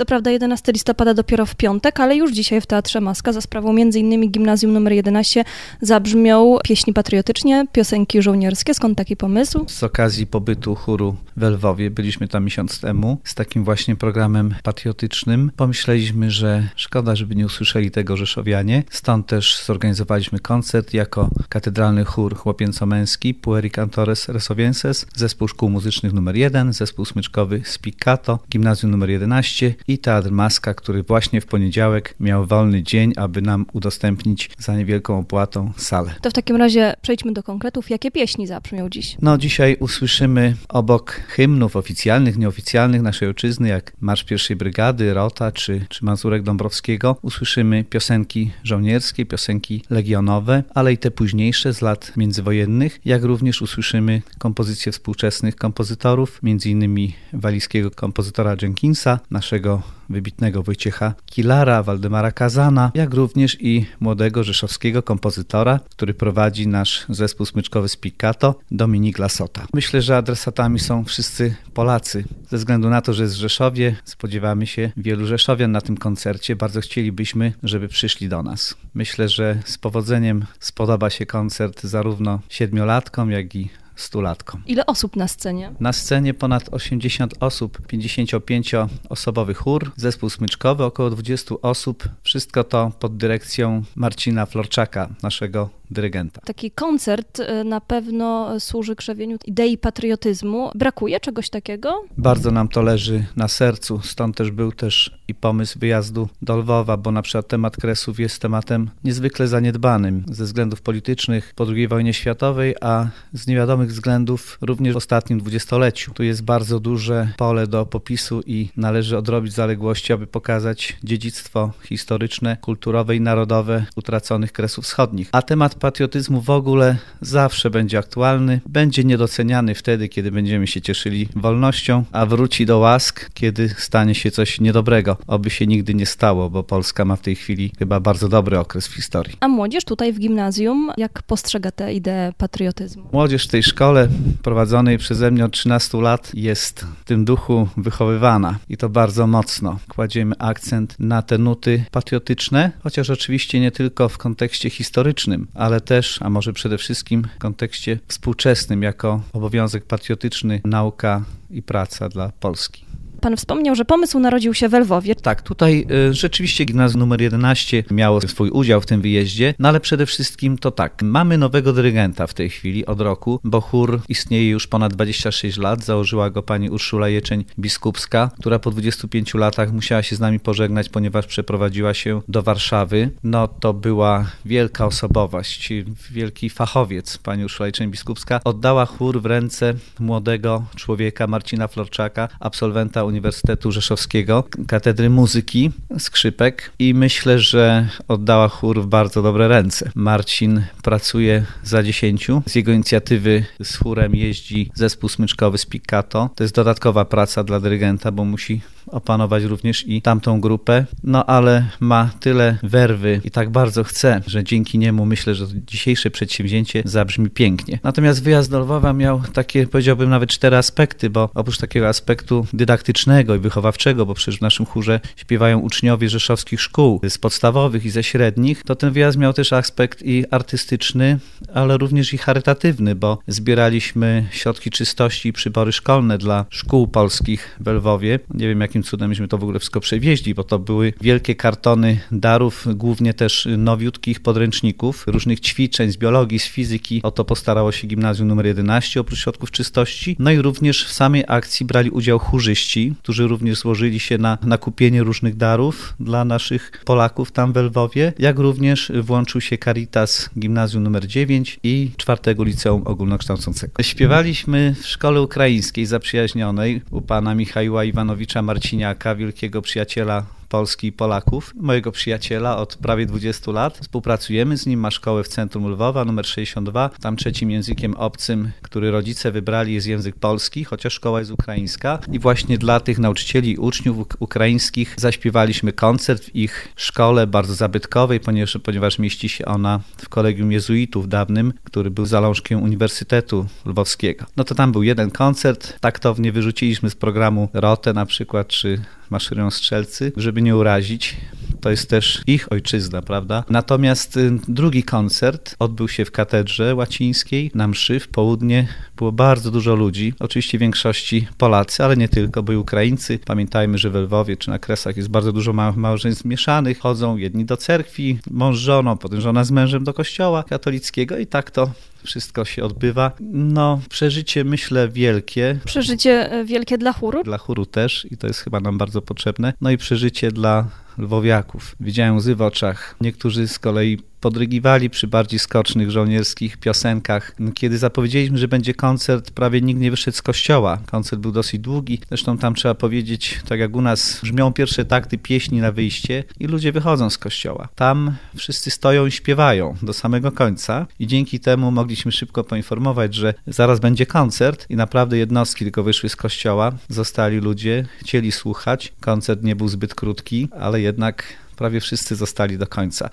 Co prawda 11 listopada dopiero w piątek, ale już dzisiaj w Teatrze Maska za sprawą m.in. Gimnazjum nr 11 zabrzmią pieśni patriotycznie, piosenki żołnierskie. Skąd taki pomysł? Z okazji pobytu chóru w Lwowie, byliśmy tam miesiąc temu, z takim właśnie programem patriotycznym. Pomyśleliśmy, że szkoda, żeby nie usłyszeli tego Rzeszowianie. Stąd też zorganizowaliśmy koncert jako katedralny chór chłopięco-męski Pueri Cantores Resovienses, zespół szkół muzycznych numer 1, zespół smyczkowy Spiccato, gimnazjum numer 11 i Teatr Maska, który właśnie w poniedziałek miał wolny dzień, aby nam udostępnić za niewielką opłatą salę. To w takim razie przejdźmy do konkretów. Jakie pieśni zabrzmią dziś? No dzisiaj usłyszymy obok hymnów oficjalnych, nieoficjalnych naszej ojczyzny, jak Marsz Pierwszej Brygady, Rota czy, czy Mazurek Dąbrowskiego, usłyszymy piosenki żołnierskie, piosenki legionowe, ale i te późniejsze z lat międzywojennych, jak również usłyszymy kompozycje współczesnych kompozytorów, innymi walijskiego kompozytora Jenkinsa, naszego wybitnego Wojciecha Kilara, Waldemara Kazana, jak również i młodego rzeszowskiego kompozytora, który prowadzi nasz zespół smyczkowy Spiccato, Dominik Lasota. Myślę, że adresatami są wszyscy Polacy. Ze względu na to, że jest w Rzeszowie, spodziewamy się wielu Rzeszowian na tym koncercie. Bardzo chcielibyśmy, żeby przyszli do nas. Myślę, że z powodzeniem spodoba się koncert zarówno siedmiolatkom, jak i stulatkom. Ile osób na scenie? Na scenie ponad 80 osób, 55-osobowy chór, zespół smyczkowy, około 20 osób. Wszystko to pod dyrekcją Marcina Florczaka, naszego dyrygenta. Taki koncert y, na pewno służy krzewieniu idei patriotyzmu. Brakuje czegoś takiego? Bardzo nam to leży na sercu, stąd też był też i pomysł wyjazdu do Lwowa, bo na przykład temat Kresów jest tematem niezwykle zaniedbanym ze względów politycznych po II wojnie światowej, a z niewiadomych względów również w ostatnim dwudziestoleciu. Tu jest bardzo duże pole do popisu i należy odrobić zaległości, aby pokazać dziedzictwo historyczne, kulturowe i narodowe utraconych Kresów Wschodnich. A temat patriotyzmu w ogóle zawsze będzie aktualny, będzie niedoceniany wtedy, kiedy będziemy się cieszyli wolnością, a wróci do łask, kiedy stanie się coś niedobrego. Oby się nigdy nie stało, bo Polska ma w tej chwili chyba bardzo dobry okres w historii. A młodzież tutaj w gimnazjum, jak postrzega tę ideę patriotyzmu? Młodzież w tej szkole prowadzonej przeze mnie od 13 lat jest w tym duchu wychowywana i to bardzo mocno. Kładziemy akcent na te nuty patriotyczne, chociaż oczywiście nie tylko w kontekście historycznym, ale też, a może przede wszystkim w kontekście współczesnym, jako obowiązek patriotyczny, nauka i praca dla Polski. Pan wspomniał, że pomysł narodził się w Lwowie. Tak, tutaj y, rzeczywiście gimnazjum numer 11 miało swój udział w tym wyjeździe, no ale przede wszystkim to tak, mamy nowego dyrygenta w tej chwili od roku, bo chór istnieje już ponad 26 lat, założyła go pani Urszula Jeczeń-Biskupska, która po 25 latach musiała się z nami pożegnać, ponieważ przeprowadziła się do Warszawy. No to była wielka osobowość, wielki fachowiec, pani Urszula Jeczeń-Biskupska. Oddała chór w ręce młodego człowieka, Marcina Florczaka, absolwenta Uniwersytetu Rzeszowskiego, Katedry Muzyki, skrzypek i myślę, że oddała chór w bardzo dobre ręce. Marcin pracuje za dziesięciu. Z jego inicjatywy z chórem jeździ zespół smyczkowy z Piccato. To jest dodatkowa praca dla dyrygenta, bo musi opanować również i tamtą grupę, no ale ma tyle werwy i tak bardzo chce, że dzięki niemu myślę, że dzisiejsze przedsięwzięcie zabrzmi pięknie. Natomiast wyjazd do Lwowa miał takie, powiedziałbym, nawet cztery aspekty, bo oprócz takiego aspektu dydaktycznego i wychowawczego, bo przecież w naszym chórze śpiewają uczniowie rzeszowskich szkół, z podstawowych i ze średnich, to ten wyjazd miał też aspekt i artystyczny, ale również i charytatywny, bo zbieraliśmy środki czystości i przybory szkolne dla szkół polskich w Lwowie. Nie wiem, jakim cudem myśmy to w ogóle wszystko przewieźli, bo to były wielkie kartony darów, głównie też nowiutkich podręczników, różnych ćwiczeń z biologii, z fizyki. O to postarało się gimnazjum numer 11, oprócz środków czystości. No i również w samej akcji brali udział chórzyści, którzy również złożyli się na, na kupienie różnych darów dla naszych Polaków tam w Lwowie, jak również włączył się Caritas gimnazjum numer 9 i czwartego liceum ogólnokształcącego. Śpiewaliśmy w szkole ukraińskiej zaprzyjaźnionej u pana Michała Iwanowicza Marciniaka, wielkiego przyjaciela Polski i Polaków, mojego przyjaciela od prawie 20 lat. Współpracujemy z nim, ma szkołę w centrum Lwowa, numer 62. Tam trzecim językiem obcym, który rodzice wybrali jest język polski, chociaż szkoła jest ukraińska. I właśnie dla tych nauczycieli i uczniów ukraińskich zaśpiewaliśmy koncert w ich szkole bardzo zabytkowej, ponieważ, ponieważ mieści się ona w kolegium jezuitów dawnym, który był zalążkiem Uniwersytetu Lwowskiego. No to tam był jeden koncert, taktownie wyrzuciliśmy z programu Rotę na przykład, czy maszerują strzelcy, żeby nie urazić. To jest też ich ojczyzna, prawda? Natomiast y, drugi koncert odbył się w katedrze łacińskiej na mszy w południe. Było bardzo dużo ludzi, oczywiście w większości Polacy, ale nie tylko, bo i Ukraińcy. Pamiętajmy, że w Lwowie czy na Kresach jest bardzo dużo małżeństw mieszanych. Chodzą jedni do cerkwi, mąż żoną, potem żona z mężem do kościoła katolickiego i tak to wszystko się odbywa. No, przeżycie myślę wielkie. Przeżycie e, wielkie dla chóru? Dla chóru też i to jest chyba nam bardzo potrzebne. No i przeżycie dla lwowiaków. Widziałem łzy w oczach. Niektórzy z kolei podrygiwali przy bardziej skocznych żołnierskich piosenkach. Kiedy zapowiedzieliśmy, że będzie koncert, prawie nikt nie wyszedł z kościoła. Koncert był dosyć długi. Zresztą tam trzeba powiedzieć, tak jak u nas brzmią pierwsze takty pieśni na wyjście i ludzie wychodzą z kościoła. Tam wszyscy stoją i śpiewają do samego końca i dzięki temu mogliśmy szybko poinformować, że zaraz będzie koncert i naprawdę jednostki tylko wyszły z kościoła. Zostali ludzie, chcieli słuchać. Koncert nie był zbyt krótki, ale jednak prawie wszyscy zostali do końca.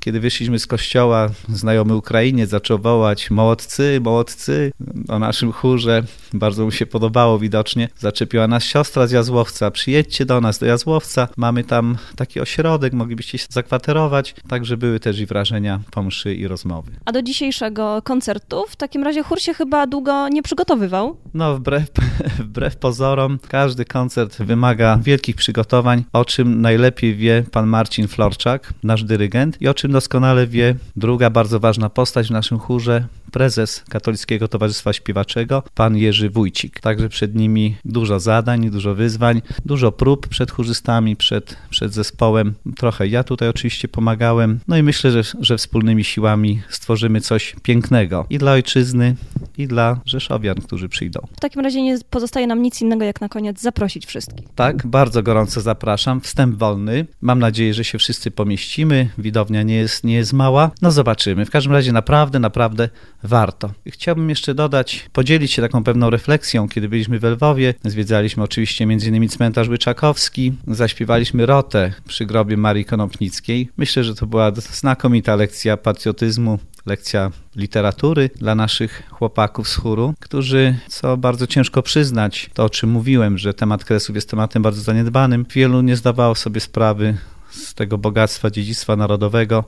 Kiedy wyszliśmy z kościoła, znajomy Ukrainiec zaczął wołać mołodcy, mołodcy o naszym chórze. Bardzo mu się podobało widocznie. Zaczepiła nas siostra z Jazłowca. Przyjedźcie do nas, do Jazłowca. Mamy tam taki ośrodek, moglibyście się zakwaterować. Także były też i wrażenia po mszy i rozmowy. A do dzisiejszego koncertu w takim razie chór się chyba długo nie przygotowywał? No, wbrew, wbrew pozorom, każdy koncert wymaga wielkich przygotowań, o czym najlepiej wie pan Marcin Florczak, nasz dyrygent, i o czym doskonale wie druga bardzo ważna postać w naszym chórze, prezes Katolickiego Towarzystwa Śpiewaczego, pan Jerzy Wójcik. Także przed nimi dużo zadań, dużo wyzwań, dużo prób przed chórzystami, przed, przed zespołem. Trochę ja tutaj oczywiście pomagałem. No i myślę, że, że wspólnymi siłami stworzymy coś pięknego i dla ojczyzny, i dla Rzeszowian, którzy przyjdą. W takim razie nie pozostaje nam nic innego, jak na koniec zaprosić wszystkich. Tak, bardzo gorąco zapraszam. Wstęp wolny. Mam nadzieję, że się wszyscy pomieścimy. Widownia nie jest, nie jest mała. No zobaczymy. W każdym razie naprawdę, naprawdę warto. Chciałbym jeszcze dodać, podzielić się taką pewną refleksją. Kiedy byliśmy w Lwowie, zwiedzaliśmy oczywiście m.in. cmentarz Łyczakowski, zaśpiewaliśmy rotę przy grobie Marii Konopnickiej. Myślę, że to była znakomita lekcja patriotyzmu, lekcja literatury dla naszych chłopaków z chóru, którzy, co bardzo ciężko przyznać, to o czym mówiłem, że temat kresów jest tematem bardzo zaniedbanym, wielu nie zdawało sobie sprawy z tego bogactwa dziedzictwa narodowego,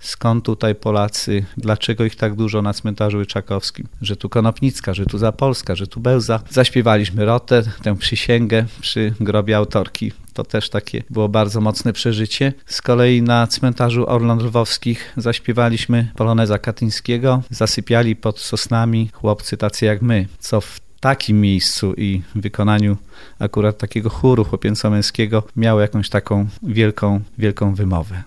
skąd tutaj Polacy, dlaczego ich tak dużo na cmentarzu Łyczakowskim, że tu Konopnicka, że tu Zapolska, że tu Bełza. Zaśpiewaliśmy rotę, tę przysięgę przy grobie autorki. To też takie było bardzo mocne przeżycie. Z kolei na cmentarzu Orląt Lwowskich zaśpiewaliśmy Poloneza Katyńskiego. Zasypiali pod sosnami chłopcy tacy jak my, co w takim miejscu i wykonaniu akurat takiego chóru chłopięco-męskiego miało jakąś taką wielką, wielką wymowę.